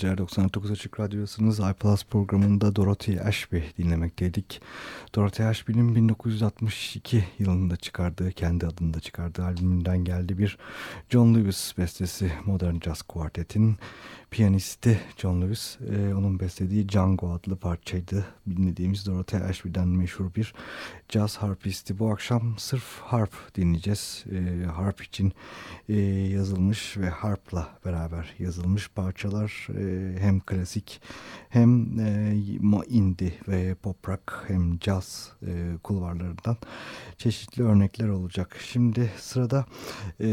geceler 99 Açık Radyosu'nuz iPlus programında Dorothy Ashby dinlemekteydik. Dorothy Ashby'nin 1962 yılında çıkardığı, kendi adında çıkardığı albümünden geldi bir John Lewis bestesi Modern Jazz Quartet'in piyanisti John Lewis. E, onun beslediği Django adlı parçaydı. Dinlediğimiz Dorothy Ashby'den meşhur bir jazz harpisti. Bu akşam sırf harp dinleyeceğiz. E, harp için e, yazılmış ve harpla beraber yazılmış parçalar e, hem klasik hem e, indie ve pop rock hem jazz e, kulvarlarından çeşitli örnekler olacak. Şimdi sırada e,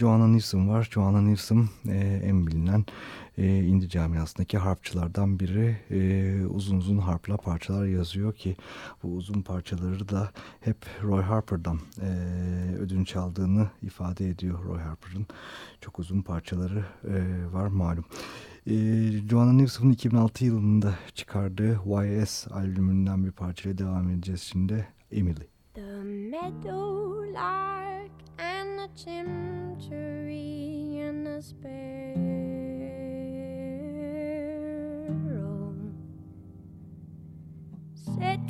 Joanna Newsom var. Joanna Newsom e, en bilinen e, indie camiasındaki harpçılardan biri e, uzun uzun harpla parçalar yazıyor ki bu uzun parçaları da hep Roy Harper'dan e, ödünç aldığını ifade ediyor Roy Harper'ın çok uzun parçaları e, var malum. E, Joanna Newsom'un 2006 yılında çıkardığı YS albümünden bir parçayla devam edeceğiz şimdi Emily. The meadowlark and the chimchuree and the sparrow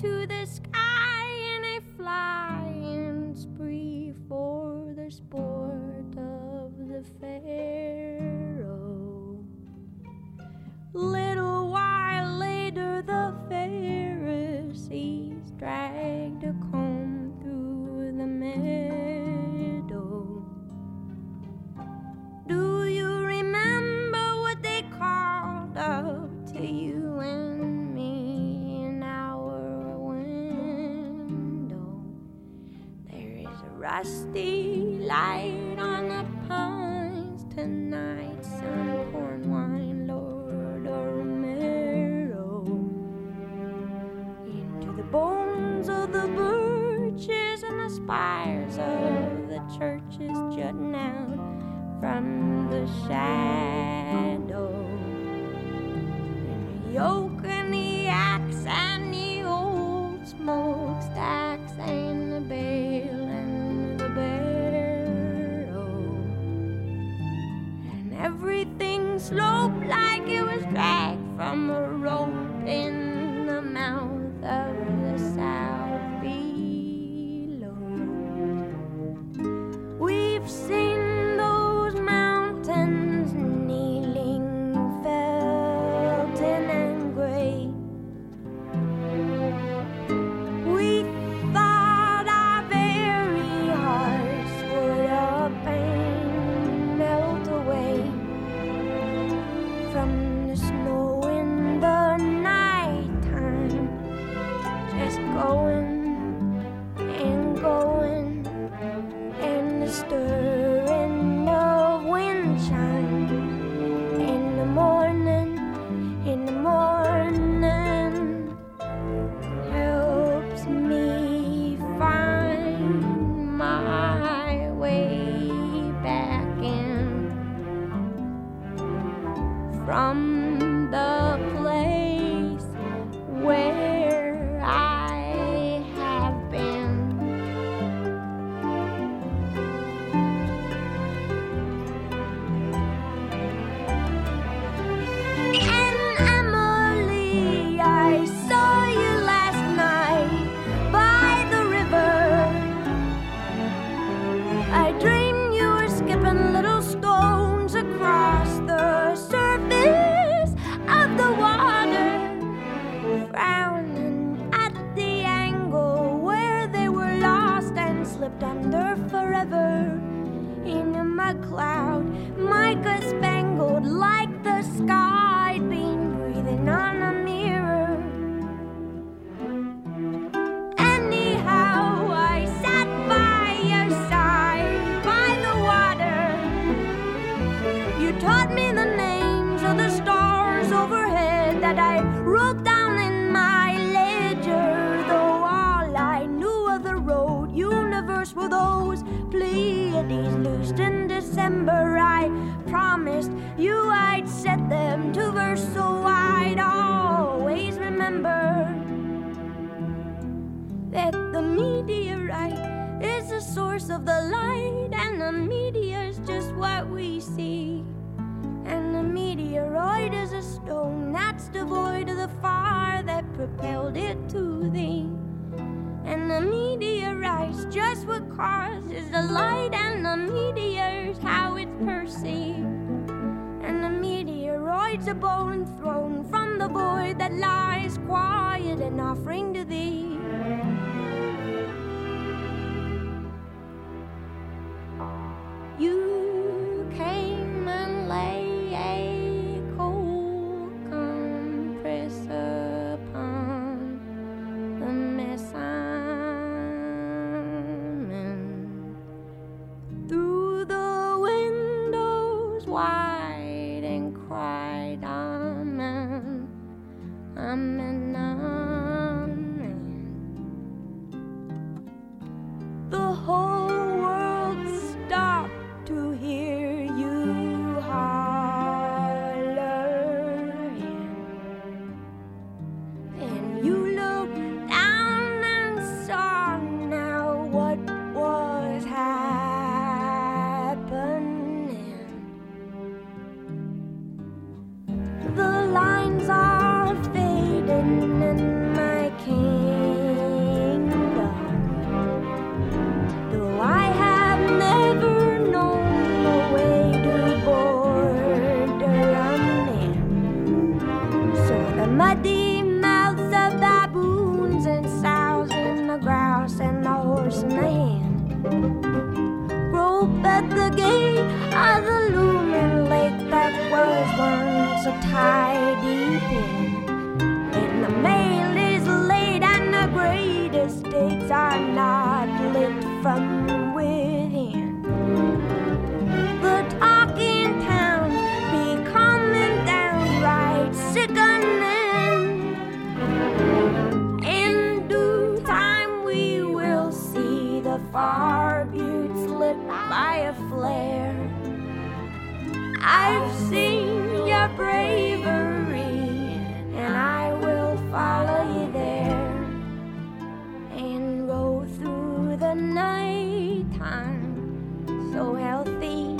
to the sky in a flying spree for the sport of the pharaoh. Little while later, the Pharisees dragged light on the pines tonight, some corn wine, Lord Romero. Into the bones of the birches and the spires of the churches jutting out from the shadow. so I'd always remember that the meteorite is the source of the light, and the meteor's just what we see. And the meteoroid is a stone that's devoid of the fire that propelled it to thee. And the meteorite's just what causes the light, and the meteor's how it's perceived. A are born, thrown from the void that lies quiet, an offering to thee. You came and lay. 他 bravery, and I will follow you there and go through the night time. So healthy,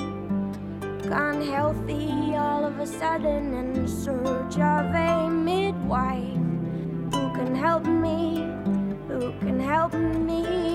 gone healthy all of a sudden in search of a midwife. Who can help me, who can help me.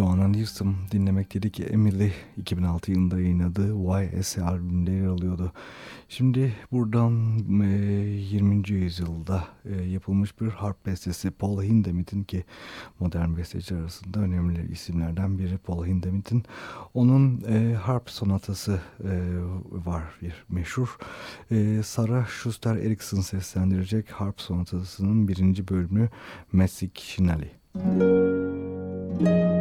Joanna Newsom dinlemek dedi ki Emily 2006 yılında yayınladığı YS albümünde yer alıyordu. Şimdi buradan e, 20. yüzyılda e, yapılmış bir harp bestesi Paul Hindemith'in ki modern besteciler arasında önemli isimlerden biri Paul Hindemith'in. Onun e, harp sonatası var bir meşhur. Sarah Schuster Erickson seslendirecek harp sonatasının birinci bölümü Messick Şinali. Müzik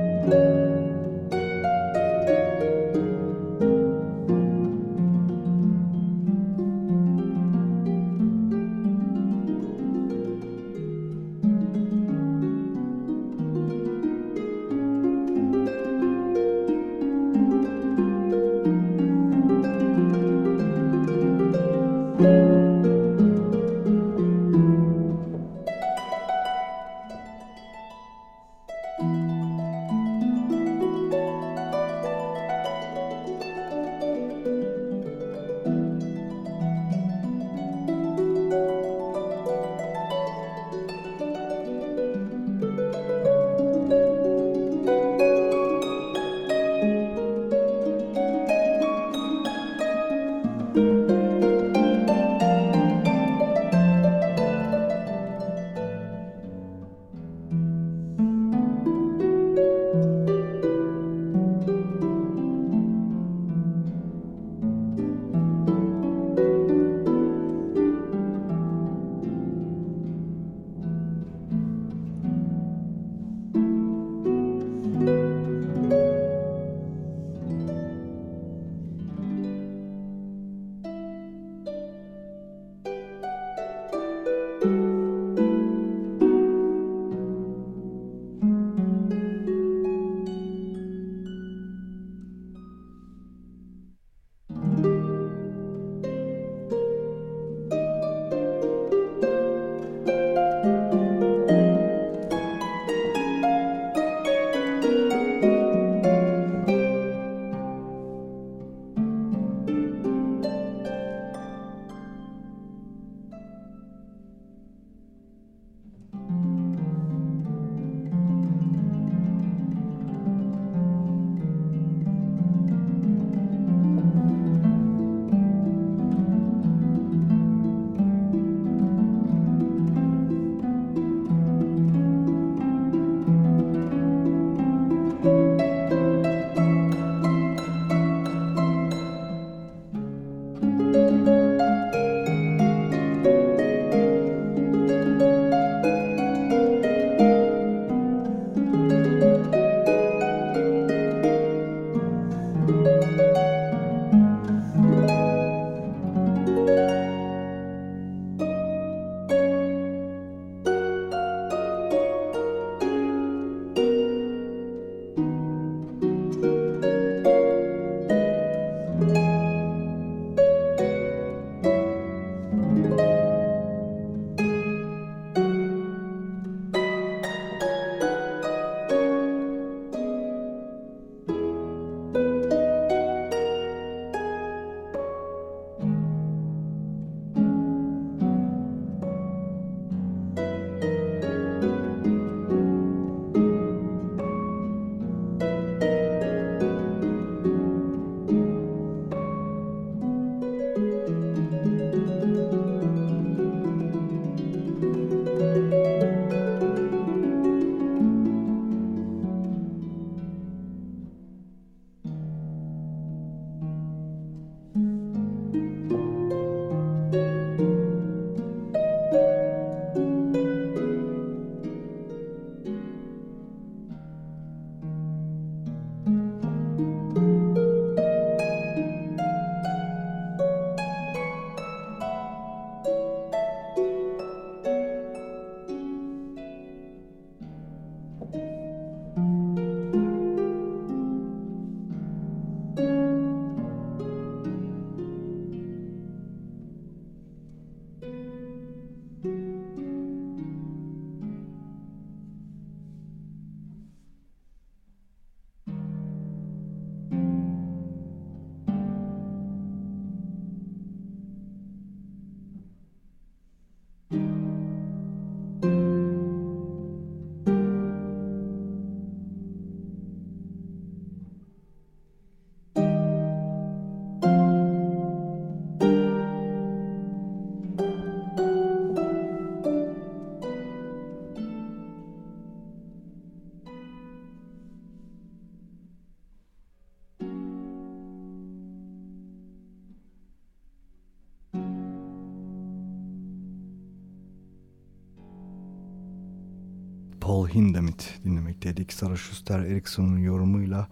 Paul Hindemith dinlemekteydik. Sarah Schuster Ericsson'un yorumuyla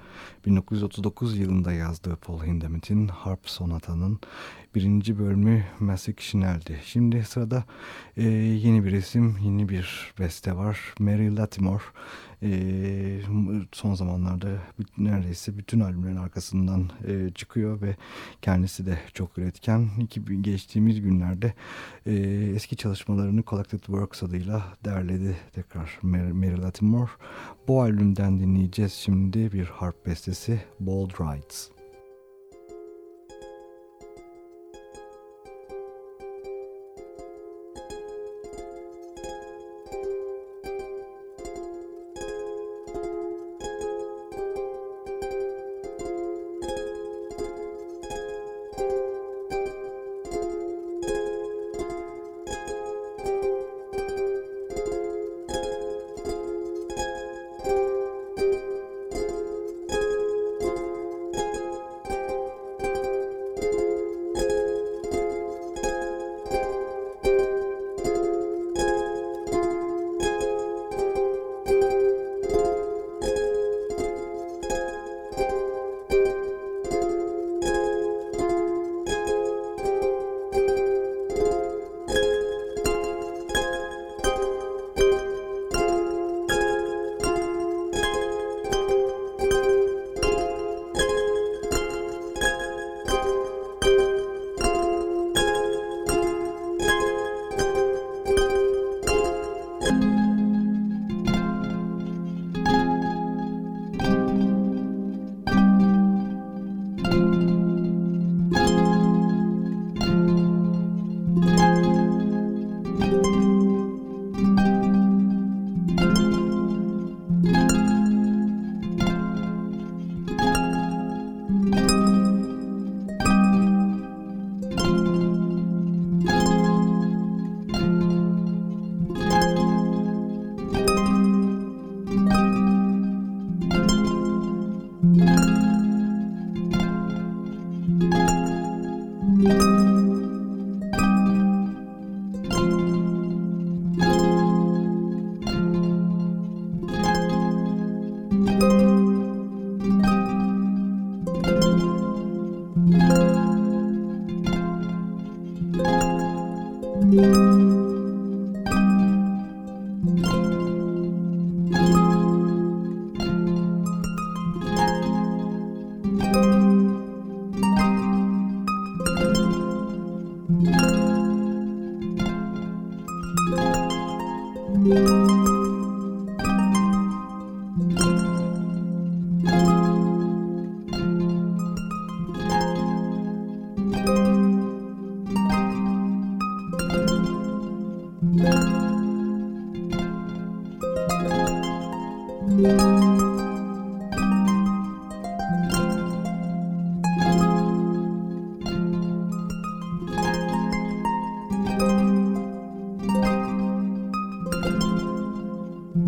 1939 yılında yazdığı Paul Hindemith'in Harp Sonata'nın birinci bölümü Massic Chanel'di. Şimdi sırada e, yeni bir isim, yeni bir beste var. Mary Latimore e, son zamanlarda neredeyse bütün albümlerin arkasından e, çıkıyor ve kendisi de çok üretken. İki, geçtiğimiz günlerde e, eski çalışmalarını Collected Works adıyla derledi tekrar Mary, Mary Latimore. Bu albümden dinleyeceğiz şimdi bir harp bestesi Bold Rides.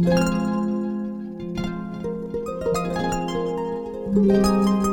thank you.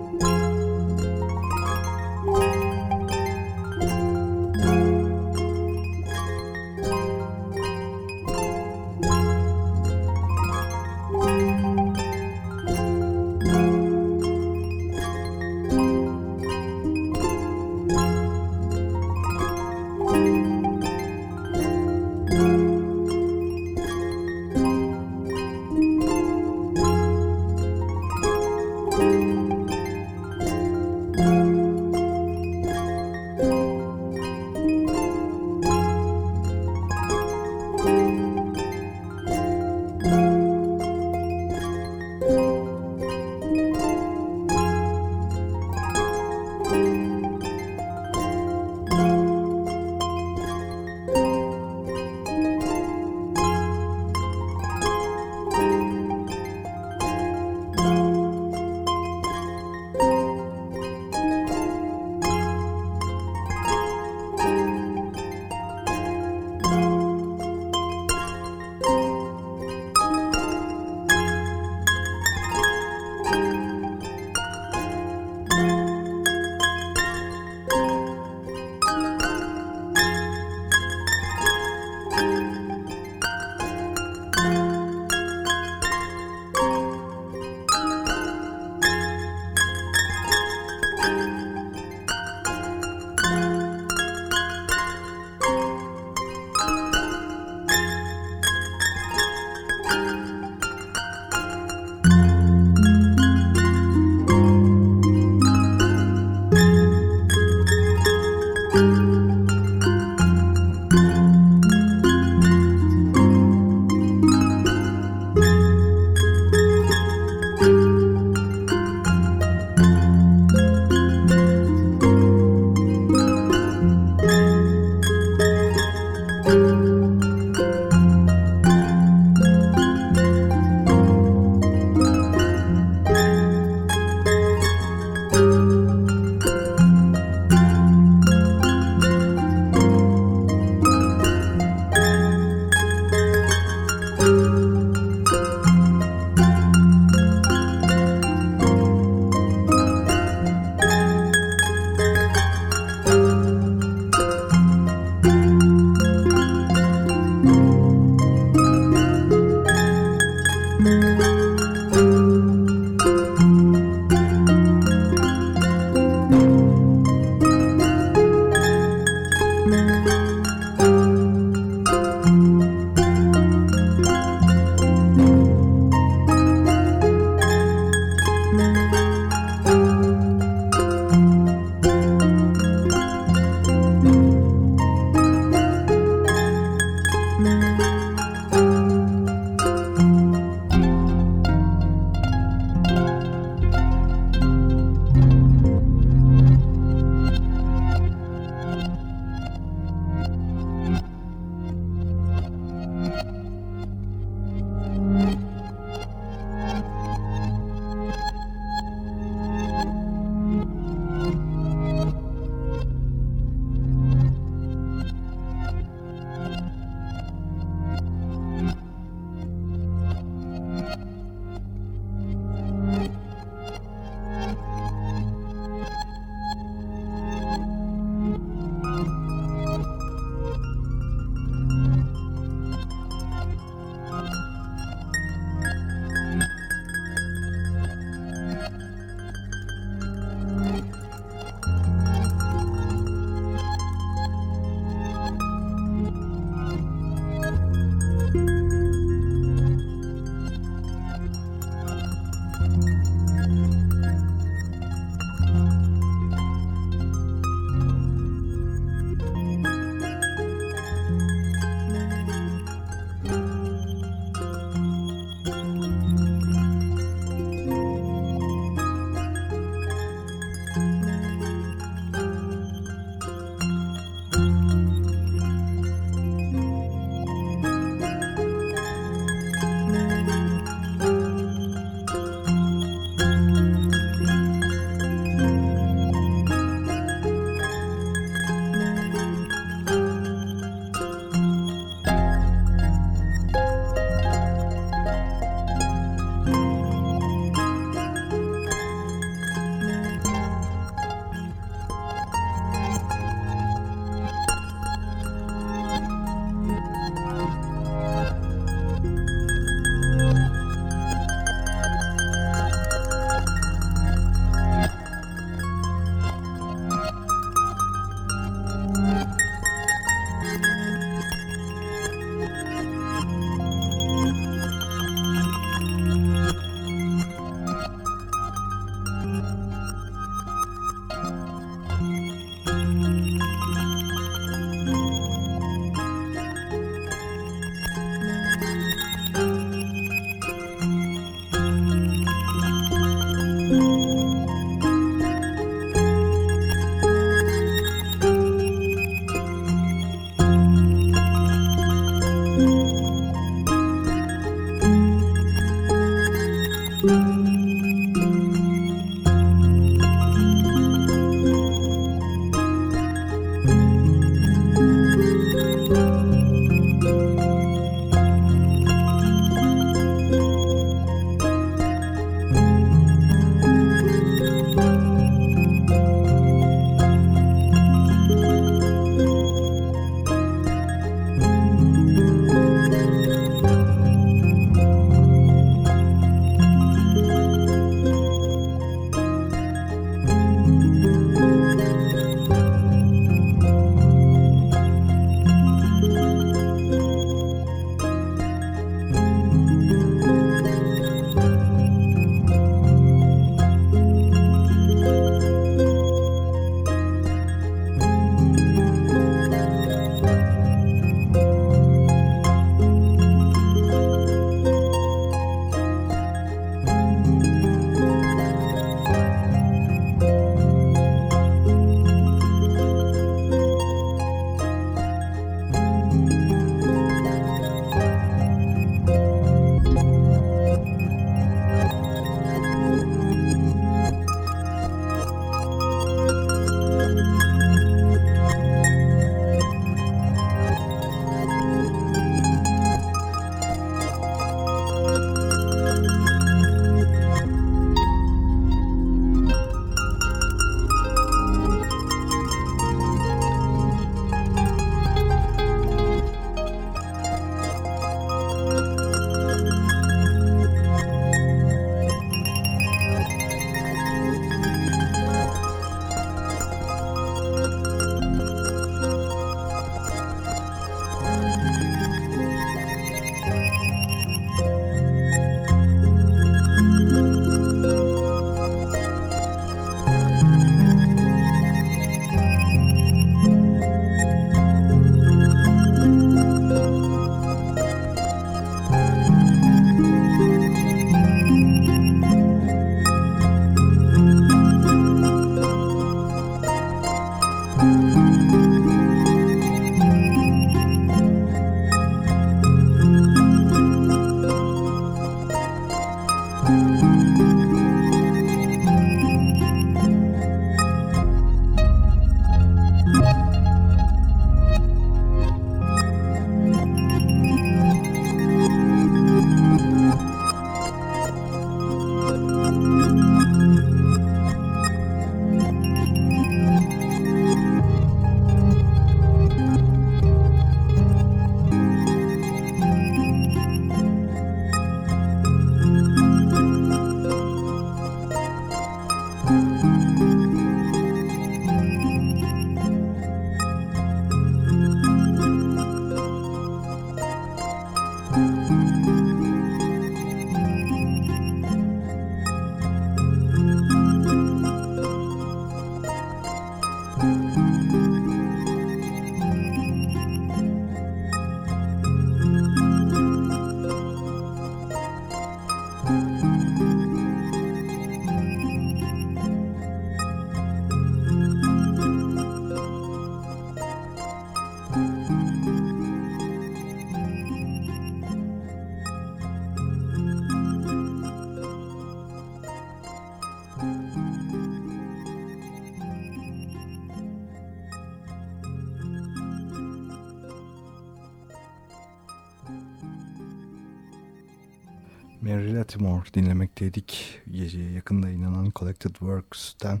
Latimore dinlemekteydik. Gece yakında inanan Collected Works'ten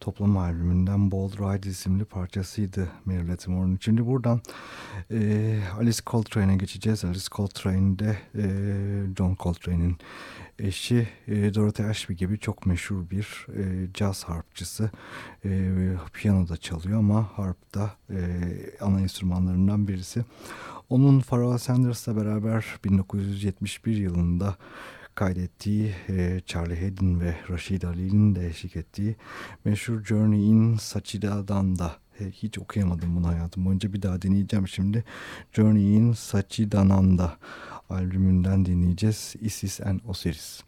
toplam albümünden Bold Ride isimli parçasıydı Mary Latimore'un. Şimdi buradan e, Alice Coltrane'e geçeceğiz. Alice Coltrane e, John Coltrane'in eşi e, Dorothy Ashby gibi çok meşhur bir e, caz harpçısı. E, piyano da çalıyor ama harp da e, ana enstrümanlarından birisi. Onun Pharoah Sanders'la beraber 1971 yılında kaydettiği e, Charlie Haddon ve Rashid Ali'nin de eşlik ettiği meşhur Journey in Sachida'dan da e, hiç okuyamadım bunu hayatım boyunca bir daha deneyeceğim şimdi. Journey in Sachidananda albümünden dinleyeceğiz Isis and Osiris.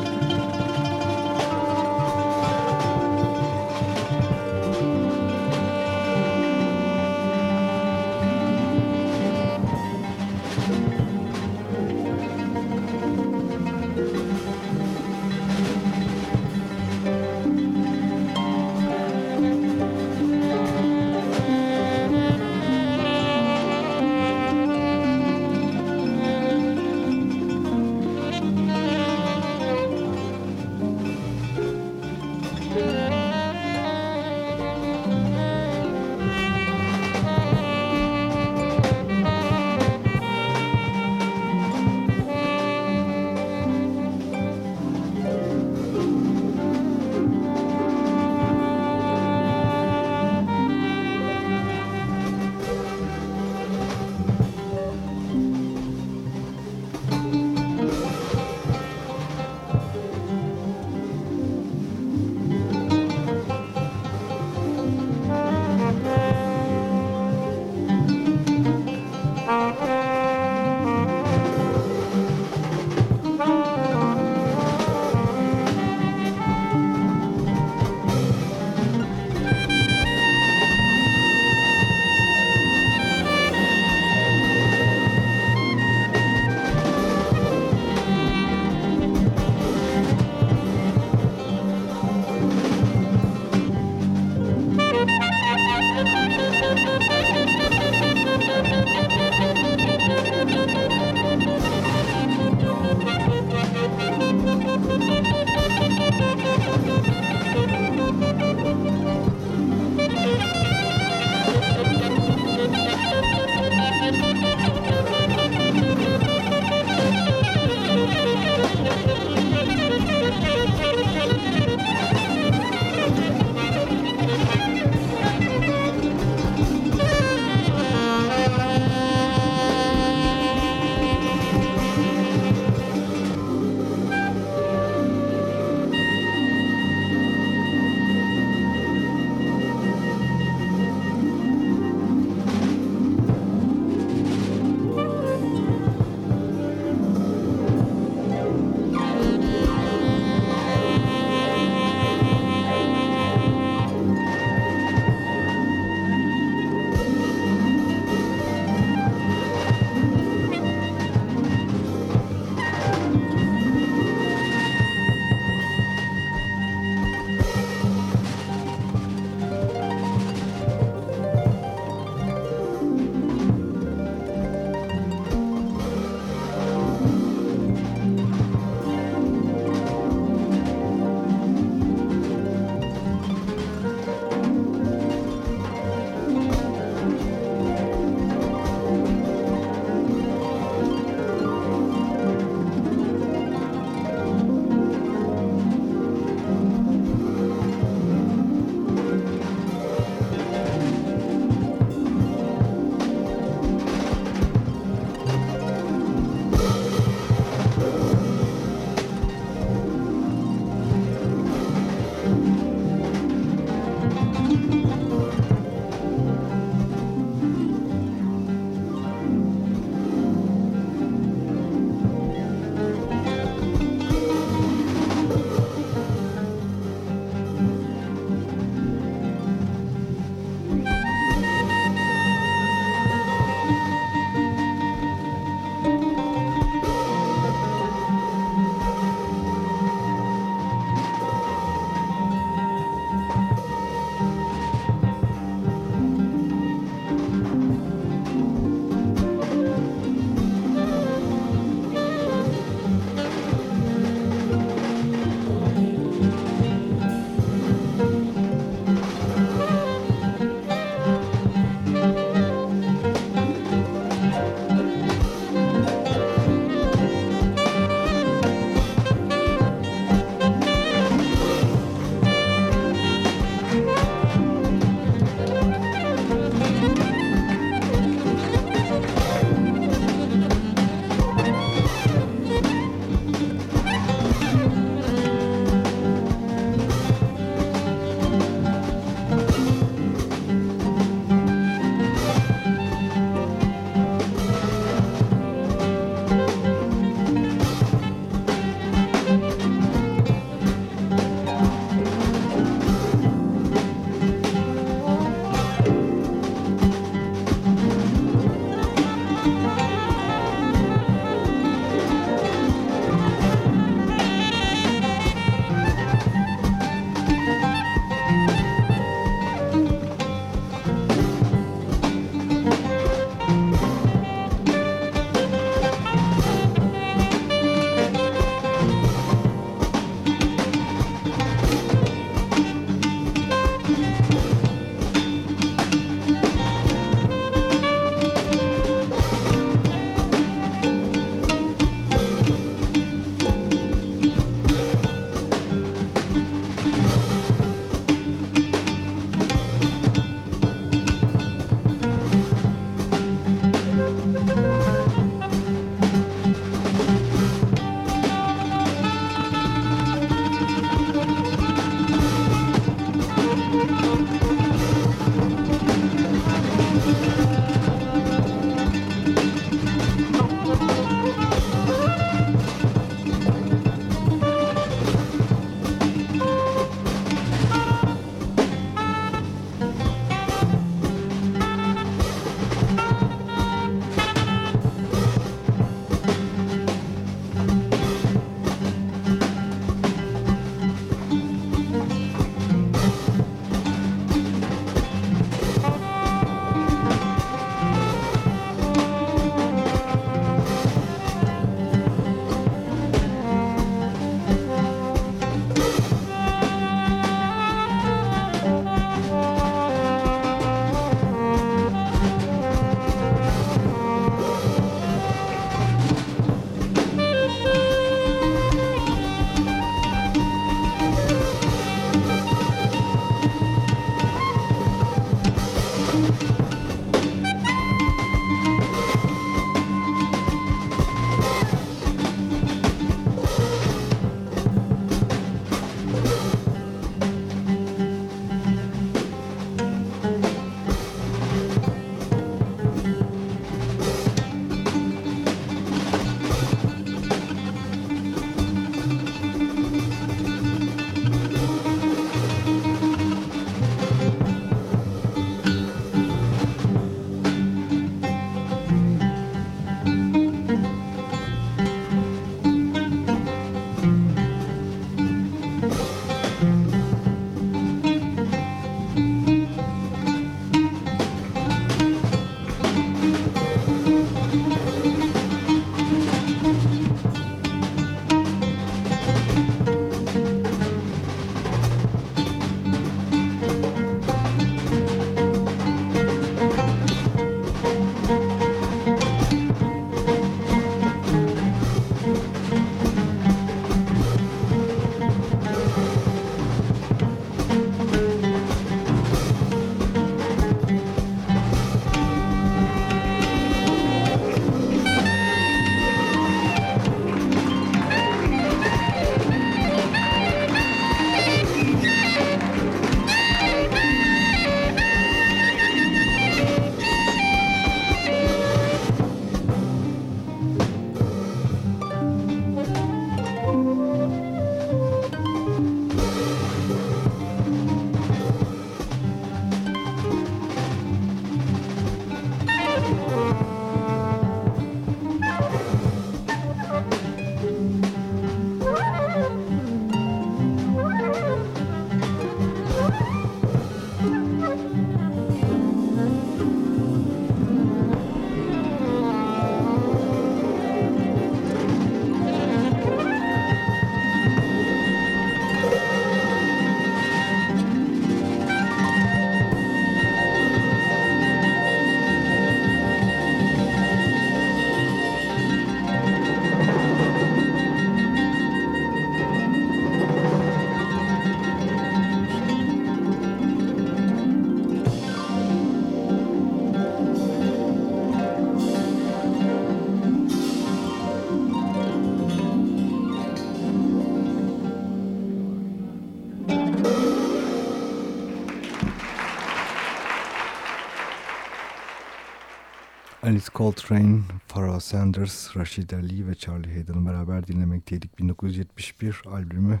Alice Coltrane, Pharoah Sanders, Rashid Ali ve Charlie Hayden'ı beraber dinlemekteydik. 1971 albümü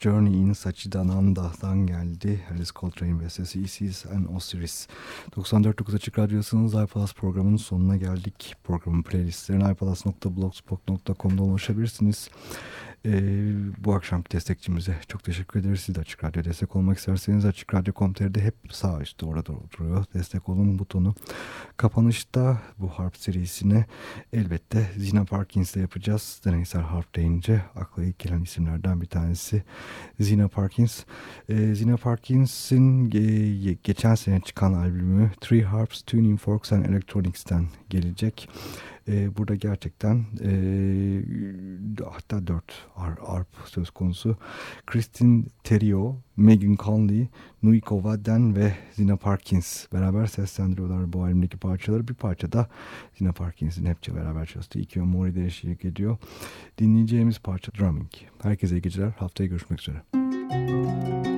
Journey in Sachidananda'dan geldi. Alice Coltrane ve sesi Isis and Osiris. 94.9 Açık Radyosu'nun iPlus programının sonuna geldik. Programın playlistlerine iPlus.blogspot.com'da ulaşabilirsiniz. Ee, bu akşamki destekçimize çok teşekkür ederiz. Siz de Açık Radyo destek olmak isterseniz Açık Radyo.com.tr'de hep sağ üstte orada duruyor. Destek olun butonu. Kapanışta bu harp serisine elbette Zina Parkins'le yapacağız. Deneysel harp deyince akla ilk gelen isimlerden bir tanesi Zina Parkins. Ee, Zina Parkins'in e, geçen sene çıkan albümü Three Harps, Tuning Forks and Electronics'ten gelecek. E, burada gerçekten e, hatta dört ar, arp söz konusu. Kristin Terio, Megan Conley, Nuiko Vaden ve Zina Parkins beraber seslendiriyorlar bu albümdeki parçaları. Bir parça da Zina Parkins'in hepçe beraber çalıştığı Ikio Mori'de eşlik ediyor. Dinleyeceğimiz parça Drumming. Herkese iyi geceler. Haftaya görüşmek üzere. Müzik